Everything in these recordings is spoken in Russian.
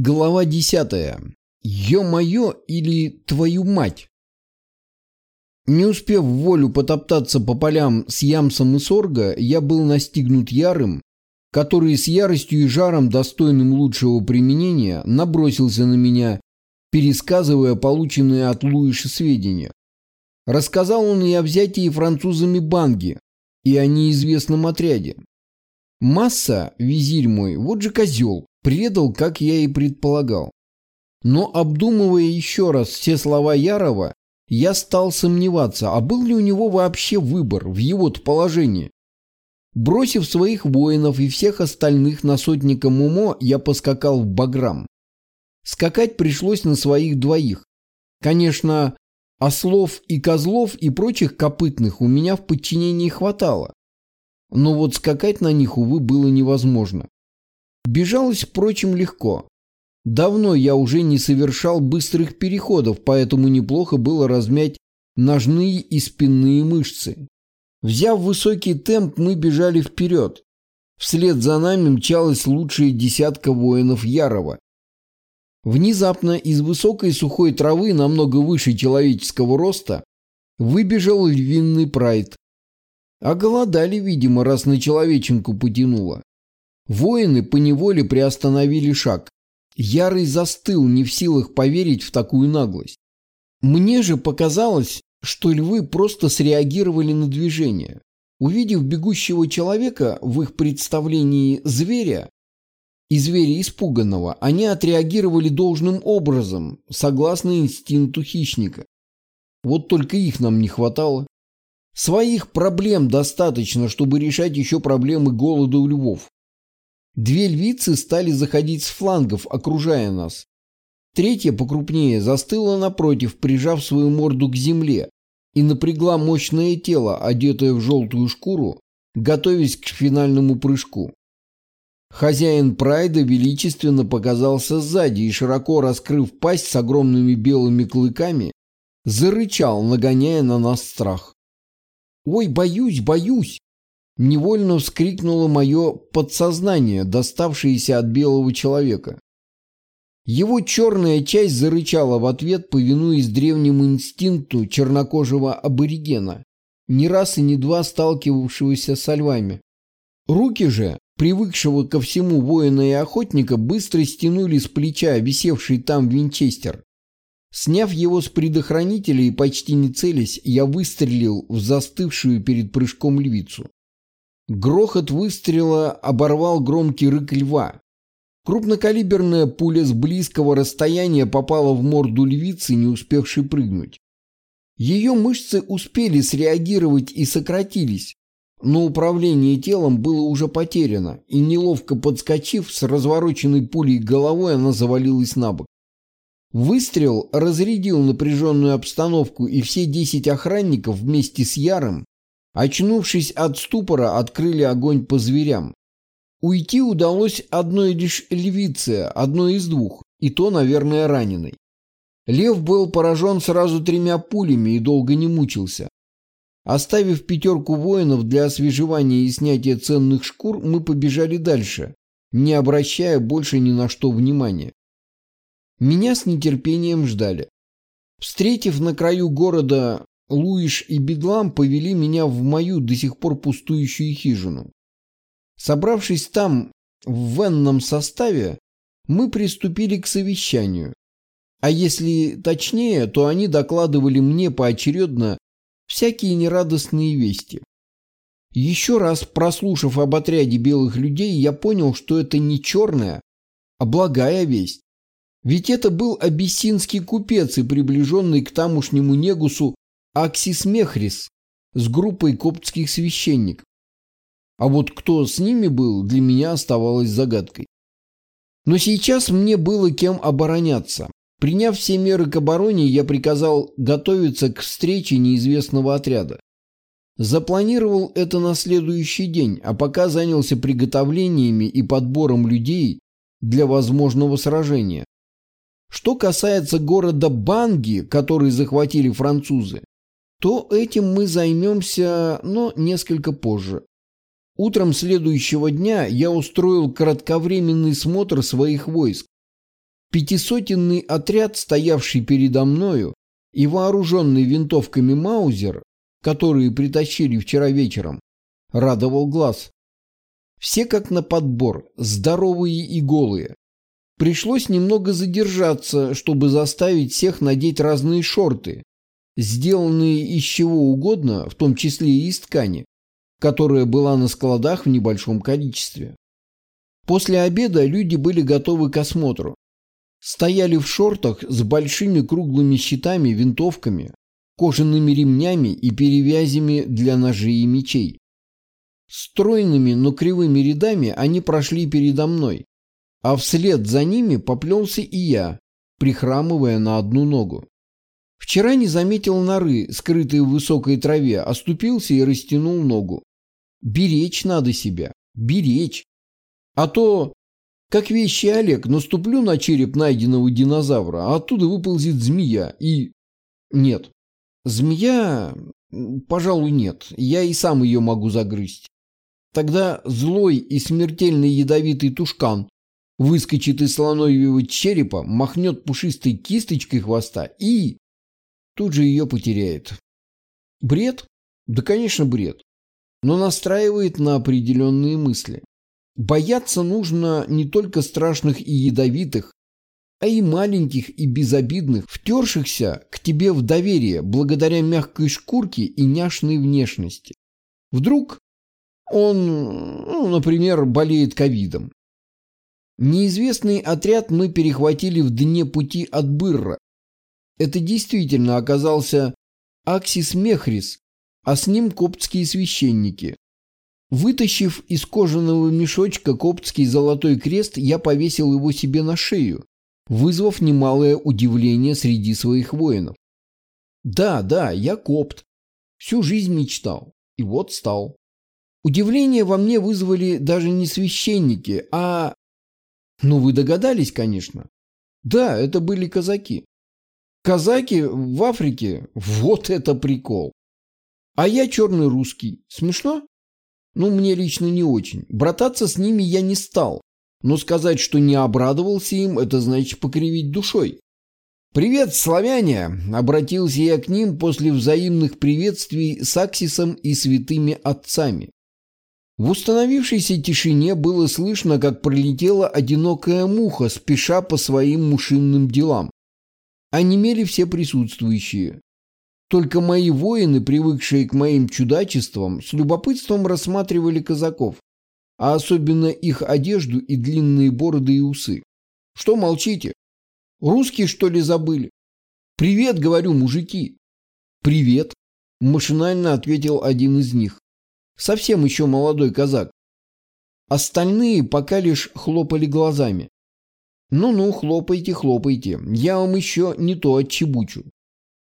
Глава десятая. Ё-моё или твою мать? Не успев в волю потоптаться по полям с ямсом и сорга, я был настигнут ярым, который с яростью и жаром, достойным лучшего применения, набросился на меня, пересказывая полученные от Луиша сведения. Рассказал он и о взятии французами Банги, и о неизвестном отряде. Масса, визирь мой, вот же козел, предал, как я и предполагал. Но обдумывая еще раз все слова Ярова, я стал сомневаться, а был ли у него вообще выбор в его-то положении. Бросив своих воинов и всех остальных на сотника Мумо, я поскакал в Баграм. Скакать пришлось на своих двоих. Конечно, ослов и козлов и прочих копытных у меня в подчинении хватало. Но вот скакать на них, увы, было невозможно. Бежалось, впрочем, легко. Давно я уже не совершал быстрых переходов, поэтому неплохо было размять ножные и спинные мышцы. Взяв высокий темп, мы бежали вперед. Вслед за нами мчалась лучшая десятка воинов Ярова. Внезапно из высокой сухой травы, намного выше человеческого роста, выбежал львиный прайд. А голодали, видимо, раз на человеченку потянуло. Воины поневоле приостановили шаг. Ярый застыл, не в силах поверить в такую наглость. Мне же показалось, что львы просто среагировали на движение. Увидев бегущего человека в их представлении зверя и зверя испуганного, они отреагировали должным образом, согласно инстинкту хищника. Вот только их нам не хватало. Своих проблем достаточно, чтобы решать еще проблемы голода у львов. Две львицы стали заходить с флангов, окружая нас. Третья, покрупнее, застыла напротив, прижав свою морду к земле, и напрягла мощное тело, одетое в желтую шкуру, готовясь к финальному прыжку. Хозяин Прайда величественно показался сзади и, широко раскрыв пасть с огромными белыми клыками, зарычал, нагоняя на нас страх. «Ой, боюсь, боюсь!» Невольно вскрикнуло мое подсознание, доставшееся от белого человека. Его черная часть зарычала в ответ, повинуясь древнему инстинкту чернокожего аборигена, не раз и не два сталкивавшегося со львами. Руки же, привыкшего ко всему воина и охотника, быстро стянули с плеча висевший там винчестер. Сняв его с предохранителя и почти не целясь, я выстрелил в застывшую перед прыжком львицу. Грохот выстрела оборвал громкий рык льва. Крупнокалиберная пуля с близкого расстояния попала в морду львицы, не успевшей прыгнуть. Ее мышцы успели среагировать и сократились, но управление телом было уже потеряно, и неловко подскочив с развороченной пулей головой, она завалилась на бок. Выстрел разрядил напряженную обстановку, и все десять охранников вместе с Яром Очнувшись от ступора, открыли огонь по зверям. Уйти удалось одной лишь львице, одной из двух, и то, наверное, раненой. Лев был поражен сразу тремя пулями и долго не мучился. Оставив пятерку воинов для освежевания и снятия ценных шкур, мы побежали дальше, не обращая больше ни на что внимания. Меня с нетерпением ждали. Встретив на краю города Луиш и Бедлам повели меня в мою до сих пор пустующую хижину. Собравшись там в венном составе, мы приступили к совещанию. А если точнее, то они докладывали мне поочередно всякие нерадостные вести. Еще раз прослушав об отряде белых людей, я понял, что это не черная, а благая весть. Ведь это был абиссинский купец и приближенный к тамошнему негусу Аксис Мехрис с группой коптских священников. А вот кто с ними был, для меня оставалось загадкой. Но сейчас мне было кем обороняться. Приняв все меры к обороне, я приказал готовиться к встрече неизвестного отряда. Запланировал это на следующий день, а пока занялся приготовлениями и подбором людей для возможного сражения. Что касается города Банги, который захватили французы, то этим мы займемся, но несколько позже. Утром следующего дня я устроил кратковременный смотр своих войск. Пятисотенный отряд, стоявший передо мною, и вооруженный винтовками Маузер, которые притащили вчера вечером, радовал глаз. Все как на подбор, здоровые и голые. Пришлось немного задержаться, чтобы заставить всех надеть разные шорты, сделанные из чего угодно, в том числе и из ткани, которая была на складах в небольшом количестве. После обеда люди были готовы к осмотру. Стояли в шортах с большими круглыми щитами, винтовками, кожаными ремнями и перевязями для ножей и мечей. Стройными, но кривыми рядами они прошли передо мной, а вслед за ними поплелся и я, прихрамывая на одну ногу. Вчера не заметил норы, скрытые в высокой траве, оступился и растянул ногу. Беречь надо себя, беречь. А то, как вещи Олег, наступлю на череп найденного динозавра, а оттуда выползет змея и... Нет. Змея... Пожалуй, нет. Я и сам ее могу загрызть. Тогда злой и смертельно ядовитый тушкан выскочит из слоновьего черепа, махнет пушистой кисточкой хвоста и... Тут же ее потеряет. Бред? Да, конечно, бред. Но настраивает на определенные мысли. Бояться нужно не только страшных и ядовитых, а и маленьких и безобидных, втершихся к тебе в доверие благодаря мягкой шкурке и няшной внешности. Вдруг он, ну, например, болеет ковидом. Неизвестный отряд мы перехватили в дне пути от Бырра. Это действительно оказался Аксис Мехрис, а с ним коптские священники. Вытащив из кожаного мешочка коптский золотой крест, я повесил его себе на шею, вызвав немалое удивление среди своих воинов. Да, да, я копт. Всю жизнь мечтал. И вот стал. Удивление во мне вызвали даже не священники, а... Ну, вы догадались, конечно. Да, это были казаки. Казаки в Африке – вот это прикол. А я черный русский. Смешно? Ну, мне лично не очень. Брататься с ними я не стал. Но сказать, что не обрадовался им, это значит покривить душой. «Привет, славяне!» – обратился я к ним после взаимных приветствий с Аксисом и святыми отцами. В установившейся тишине было слышно, как пролетела одинокая муха, спеша по своим мушинным делам. Онемели все присутствующие. Только мои воины, привыкшие к моим чудачествам, с любопытством рассматривали казаков, а особенно их одежду и длинные бороды и усы. Что молчите? Русские, что ли, забыли? «Привет, — говорю, мужики!» «Привет!» — машинально ответил один из них. Совсем еще молодой казак. Остальные пока лишь хлопали глазами. «Ну-ну, хлопайте, хлопайте, я вам еще не то отчебучу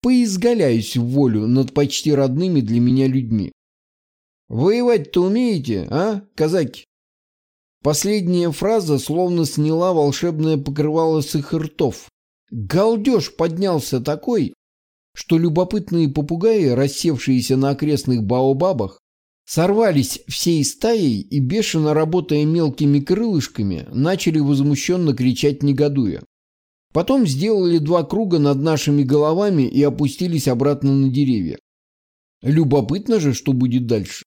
поизгаляюсь в волю над почти родными для меня людьми. Воевать-то умеете, а, казаки? Последняя фраза словно сняла волшебное покрывало с их ртов. Галдеж поднялся такой, что любопытные попугаи, рассевшиеся на окрестных баобабах, сорвались всей стаей и, бешено работая мелкими крылышками, начали возмущенно кричать негодуя. Потом сделали два круга над нашими головами и опустились обратно на деревья. Любопытно же, что будет дальше.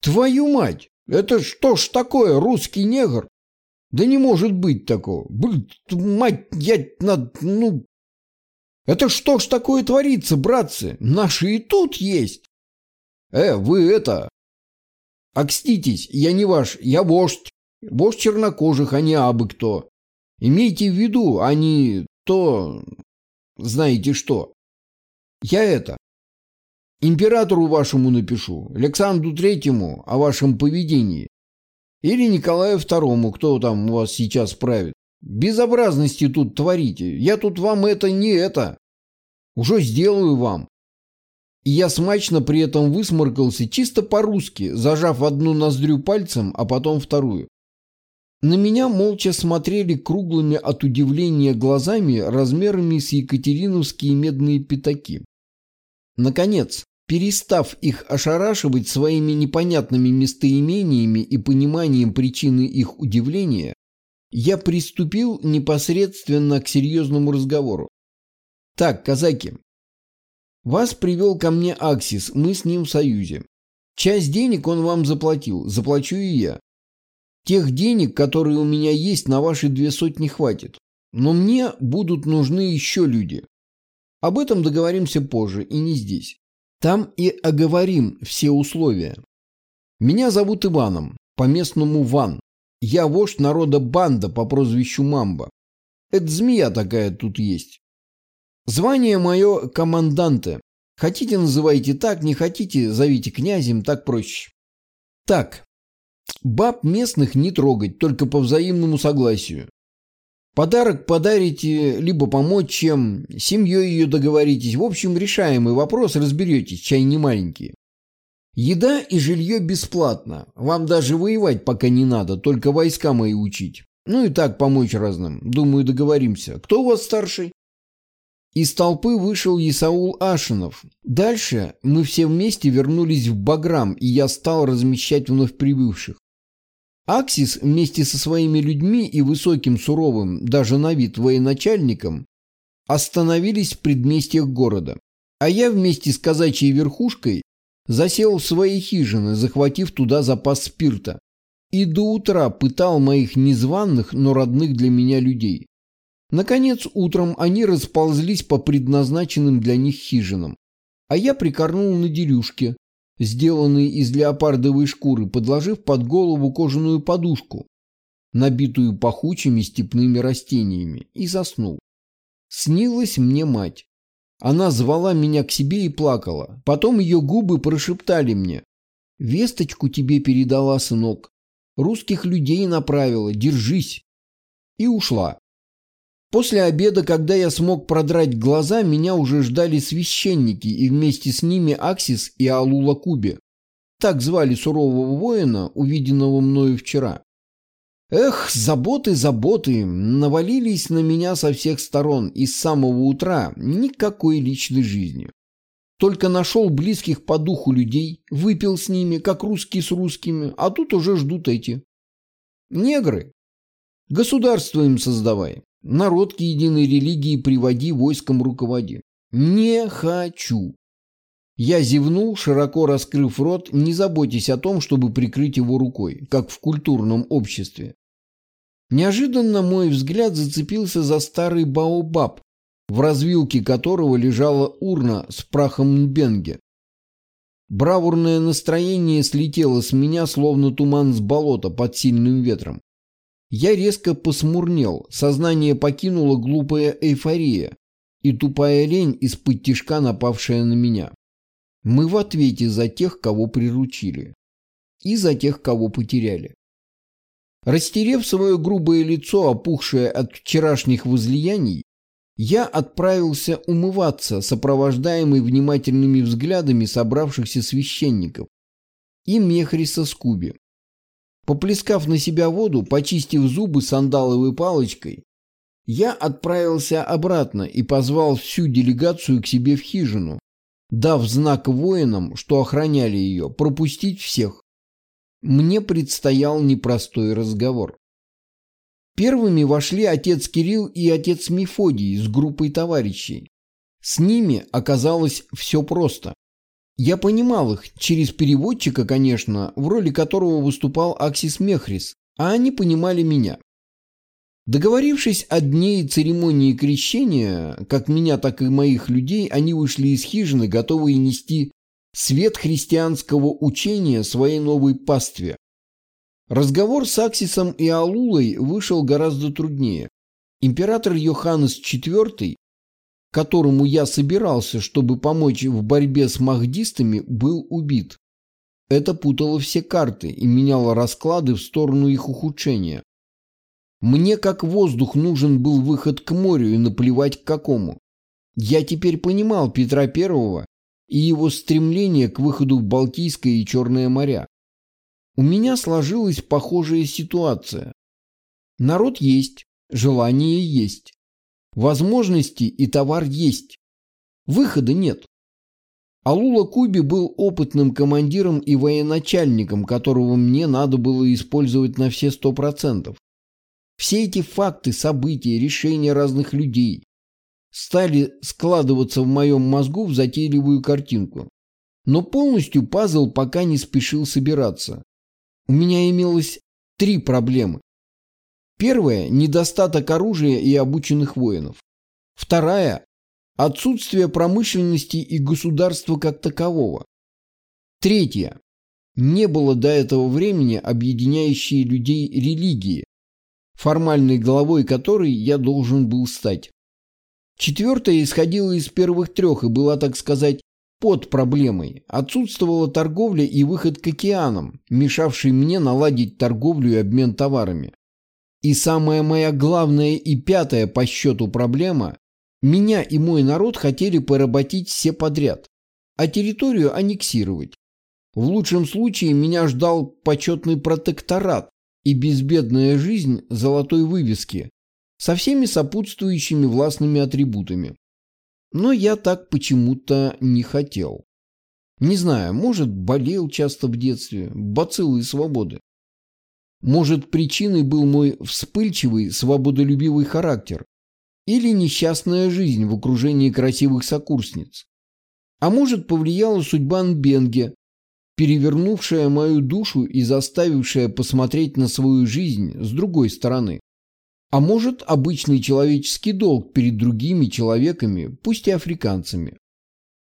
Твою мать! Это что ж такое, русский негр? Да не может быть такого. Блин, мать, я над... ну... Это что ж такое творится, братцы? Наши и тут есть. Э, вы это... Окститесь, я не ваш, я вождь. Вождь чернокожих, а не абы кто. Имейте в виду, они то... Знаете что? Я это... Императору вашему напишу, Александру Третьему о вашем поведении. Или Николаю Второму, кто там у вас сейчас правит. Безобразности тут творите. Я тут вам это не это. Уже сделаю вам. И я смачно при этом высморкался чисто по-русски, зажав одну ноздрю пальцем, а потом вторую. На меня молча смотрели круглыми от удивления глазами размерами с екатериновские медные пятаки. Наконец, перестав их ошарашивать своими непонятными местоимениями и пониманием причины их удивления, я приступил непосредственно к серьезному разговору. Так, казаки, вас привел ко мне Аксис, мы с ним в союзе. Часть денег он вам заплатил, заплачу и я. Тех денег, которые у меня есть, на ваши две сотни хватит. Но мне будут нужны еще люди. Об этом договоримся позже и не здесь. Там и оговорим все условия. Меня зовут Иваном, по-местному Ван. Я вождь народа Банда по прозвищу Мамба. Это змея такая тут есть. Звание мое команданте. Хотите, называйте так, не хотите, зовите князем, так проще. Так, баб местных не трогать, только по взаимному согласию. Подарок подарите, либо помочь чем, семьей ее договоритесь. В общем, решаемый вопрос, разберетесь, чай не маленький. Еда и жилье бесплатно. Вам даже воевать пока не надо, только войска мои учить. Ну и так помочь разным. Думаю, договоримся. Кто у вас старший? Из толпы вышел Исаул Ашинов. Дальше мы все вместе вернулись в Баграм, и я стал размещать вновь прибывших. Аксис вместе со своими людьми и высоким суровым, даже на вид военачальником, остановились в предместьях города. А я вместе с казачьей верхушкой засел в свои хижины, захватив туда запас спирта. И до утра пытал моих незваных, но родных для меня людей. Наконец, утром они расползлись по предназначенным для них хижинам. А я прикорнул на дерюшке, сделанной из леопардовой шкуры, подложив под голову кожаную подушку, набитую пахучими степными растениями, и заснул. Снилась мне мать. Она звала меня к себе и плакала. Потом ее губы прошептали мне. «Весточку тебе передала, сынок. Русских людей направила. Держись». И ушла. После обеда, когда я смог продрать глаза, меня уже ждали священники и вместе с ними Аксис и Алула Куби. Так звали сурового воина, увиденного мною вчера. Эх, заботы, заботы, навалились на меня со всех сторон и с самого утра никакой личной жизни. Только нашел близких по духу людей, выпил с ними, как русские с русскими, а тут уже ждут эти. Негры. Государство им создавай. Народ к единой религии приводи, войском руководи. Не хочу. Я зевнул, широко раскрыв рот, не заботясь о том, чтобы прикрыть его рукой, как в культурном обществе. Неожиданно мой взгляд зацепился за старый баобаб, в развилке которого лежала урна с прахом Нбенге. Бравурное настроение слетело с меня, словно туман с болота под сильным ветром. Я резко посмурнел, сознание покинула глупая эйфория и тупая лень из-под тишка напавшая на меня. Мы в ответе за тех, кого приручили. И за тех, кого потеряли. Растерев свое грубое лицо, опухшее от вчерашних возлияний, я отправился умываться, сопровождаемый внимательными взглядами собравшихся священников и Мехриса Скуби. Поплескав на себя воду, почистив зубы сандаловой палочкой, я отправился обратно и позвал всю делегацию к себе в хижину, дав знак воинам, что охраняли ее, пропустить всех. Мне предстоял непростой разговор. Первыми вошли отец Кирилл и отец Мефодий с группой товарищей. С ними оказалось все просто. Я понимал их через переводчика, конечно, в роли которого выступал Аксис Мехрис, а они понимали меня. Договорившись о дне церемонии крещения, как меня, так и моих людей, они вышли из хижины, готовые нести свет христианского учения своей новой пастве. Разговор с Аксисом и Алулой вышел гораздо труднее. Император Йоханнес IV которому я собирался, чтобы помочь в борьбе с махдистами, был убит. Это путало все карты и меняло расклады в сторону их ухудшения. Мне как воздух нужен был выход к морю и наплевать к какому. Я теперь понимал Петра Первого и его стремление к выходу в Балтийское и Черное моря. У меня сложилась похожая ситуация. Народ есть, желание есть. Возможности и товар есть. Выхода нет. Алула Куби был опытным командиром и военачальником, которого мне надо было использовать на все сто процентов. Все эти факты, события, решения разных людей стали складываться в моем мозгу в затейливую картинку. Но полностью пазл пока не спешил собираться. У меня имелось три проблемы. Первая – недостаток оружия и обученных воинов. Вторая – отсутствие промышленности и государства как такового. Третья – не было до этого времени объединяющей людей религии, формальной главой которой я должен был стать. Четвертая исходила из первых трех и была, так сказать, под проблемой. Отсутствовала торговля и выход к океанам, мешавший мне наладить торговлю и обмен товарами. И самая моя главная и пятая по счету проблема – меня и мой народ хотели поработить все подряд, а территорию аннексировать. В лучшем случае меня ждал почетный протекторат и безбедная жизнь золотой вывески со всеми сопутствующими властными атрибутами. Но я так почему-то не хотел. Не знаю, может, болел часто в детстве, бациллы свободы. Может, причиной был мой вспыльчивый, свободолюбивый характер или несчастная жизнь в окружении красивых сокурсниц. А может, повлияла судьба Нбенге, перевернувшая мою душу и заставившая посмотреть на свою жизнь с другой стороны. А может, обычный человеческий долг перед другими человеками, пусть и африканцами.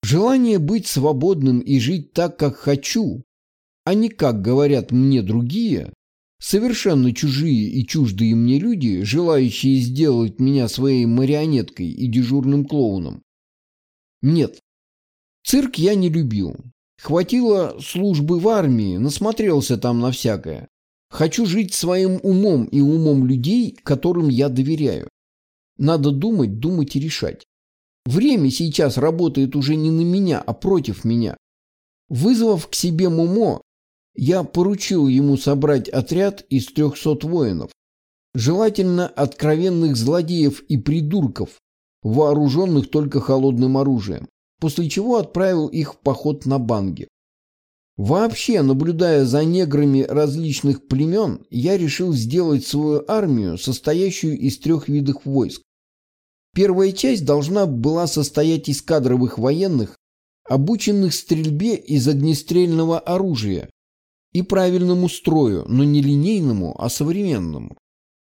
Желание быть свободным и жить так, как хочу, а не как говорят мне другие, совершенно чужие и чуждые мне люди, желающие сделать меня своей марионеткой и дежурным клоуном. Нет, цирк я не любил. Хватило службы в армии, насмотрелся там на всякое. Хочу жить своим умом и умом людей, которым я доверяю. Надо думать, думать и решать. Время сейчас работает уже не на меня, а против меня. Вызвав к себе Мумо, я поручил ему собрать отряд из трехсот воинов, желательно откровенных злодеев и придурков, вооруженных только холодным оружием после чего отправил их в поход на банги. Вообще, наблюдая за неграми различных племен, я решил сделать свою армию, состоящую из трех видов войск. Первая часть должна была состоять из кадровых военных, обученных стрельбе из огнестрельного оружия и правильному строю, но не линейному, а современному.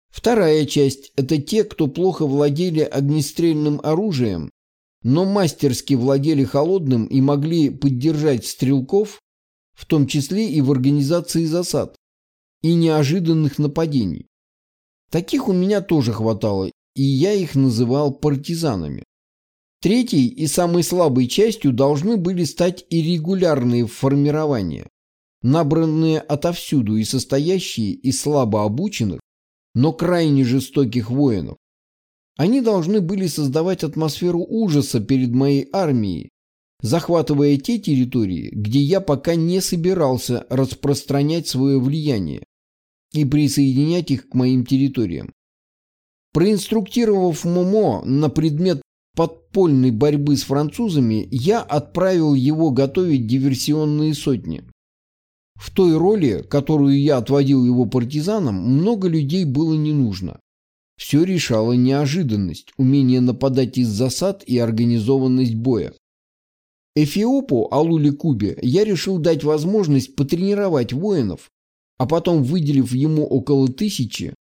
Вторая часть – это те, кто плохо владели огнестрельным оружием но мастерски владели холодным и могли поддержать стрелков, в том числе и в организации засад и неожиданных нападений. Таких у меня тоже хватало, и я их называл партизанами. Третьей и самой слабой частью должны были стать иррегулярные формирования, набранные отовсюду и состоящие из слабо обученных, но крайне жестоких воинов, они должны были создавать атмосферу ужаса перед моей армией, захватывая те территории, где я пока не собирался распространять свое влияние и присоединять их к моим территориям. Проинструктировав Момо на предмет подпольной борьбы с французами, я отправил его готовить диверсионные сотни. В той роли, которую я отводил его партизанам, много людей было не нужно. Все решала неожиданность, умение нападать из засад и организованность боя. Эфиопу Алули Кубе я решил дать возможность потренировать воинов, а потом, выделив ему около тысячи,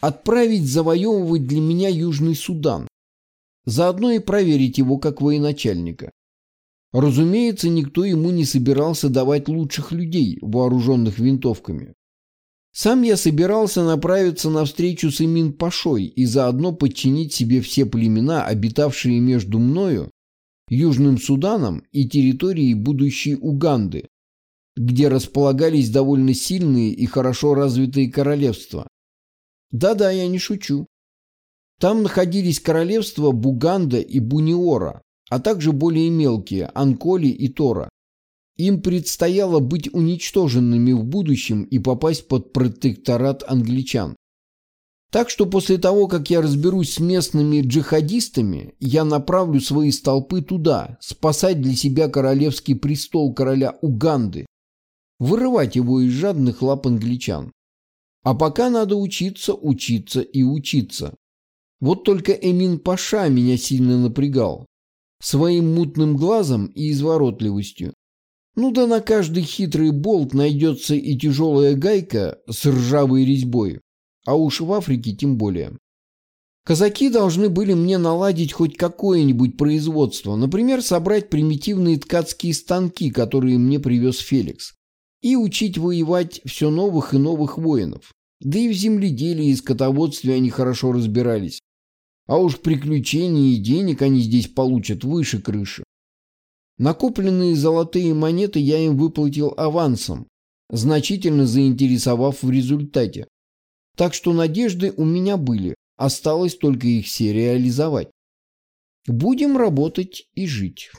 отправить завоевывать для меня Южный Судан, заодно и проверить его как военачальника. Разумеется, никто ему не собирался давать лучших людей, вооруженных винтовками. Сам я собирался направиться на встречу с Имин Пашой и заодно подчинить себе все племена, обитавшие между мною, Южным Суданом и территорией будущей Уганды, где располагались довольно сильные и хорошо развитые королевства. Да-да, я не шучу. Там находились королевства Буганда и Буниора, а также более мелкие Анколи и Тора. Им предстояло быть уничтоженными в будущем и попасть под протекторат англичан. Так что после того, как я разберусь с местными джихадистами, я направлю свои столпы туда, спасать для себя королевский престол короля Уганды, вырывать его из жадных лап англичан. А пока надо учиться, учиться и учиться. Вот только Эмин Паша меня сильно напрягал. Своим мутным глазом и изворотливостью. Ну да на каждый хитрый болт найдется и тяжелая гайка с ржавой резьбой. А уж в Африке тем более. Казаки должны были мне наладить хоть какое-нибудь производство, например, собрать примитивные ткацкие станки, которые мне привез Феликс, и учить воевать все новых и новых воинов. Да и в земледелии и скотоводстве они хорошо разбирались. А уж приключений и денег они здесь получат выше крыши. Накопленные золотые монеты я им выплатил авансом, значительно заинтересовав в результате. Так что надежды у меня были, осталось только их все реализовать. Будем работать и жить.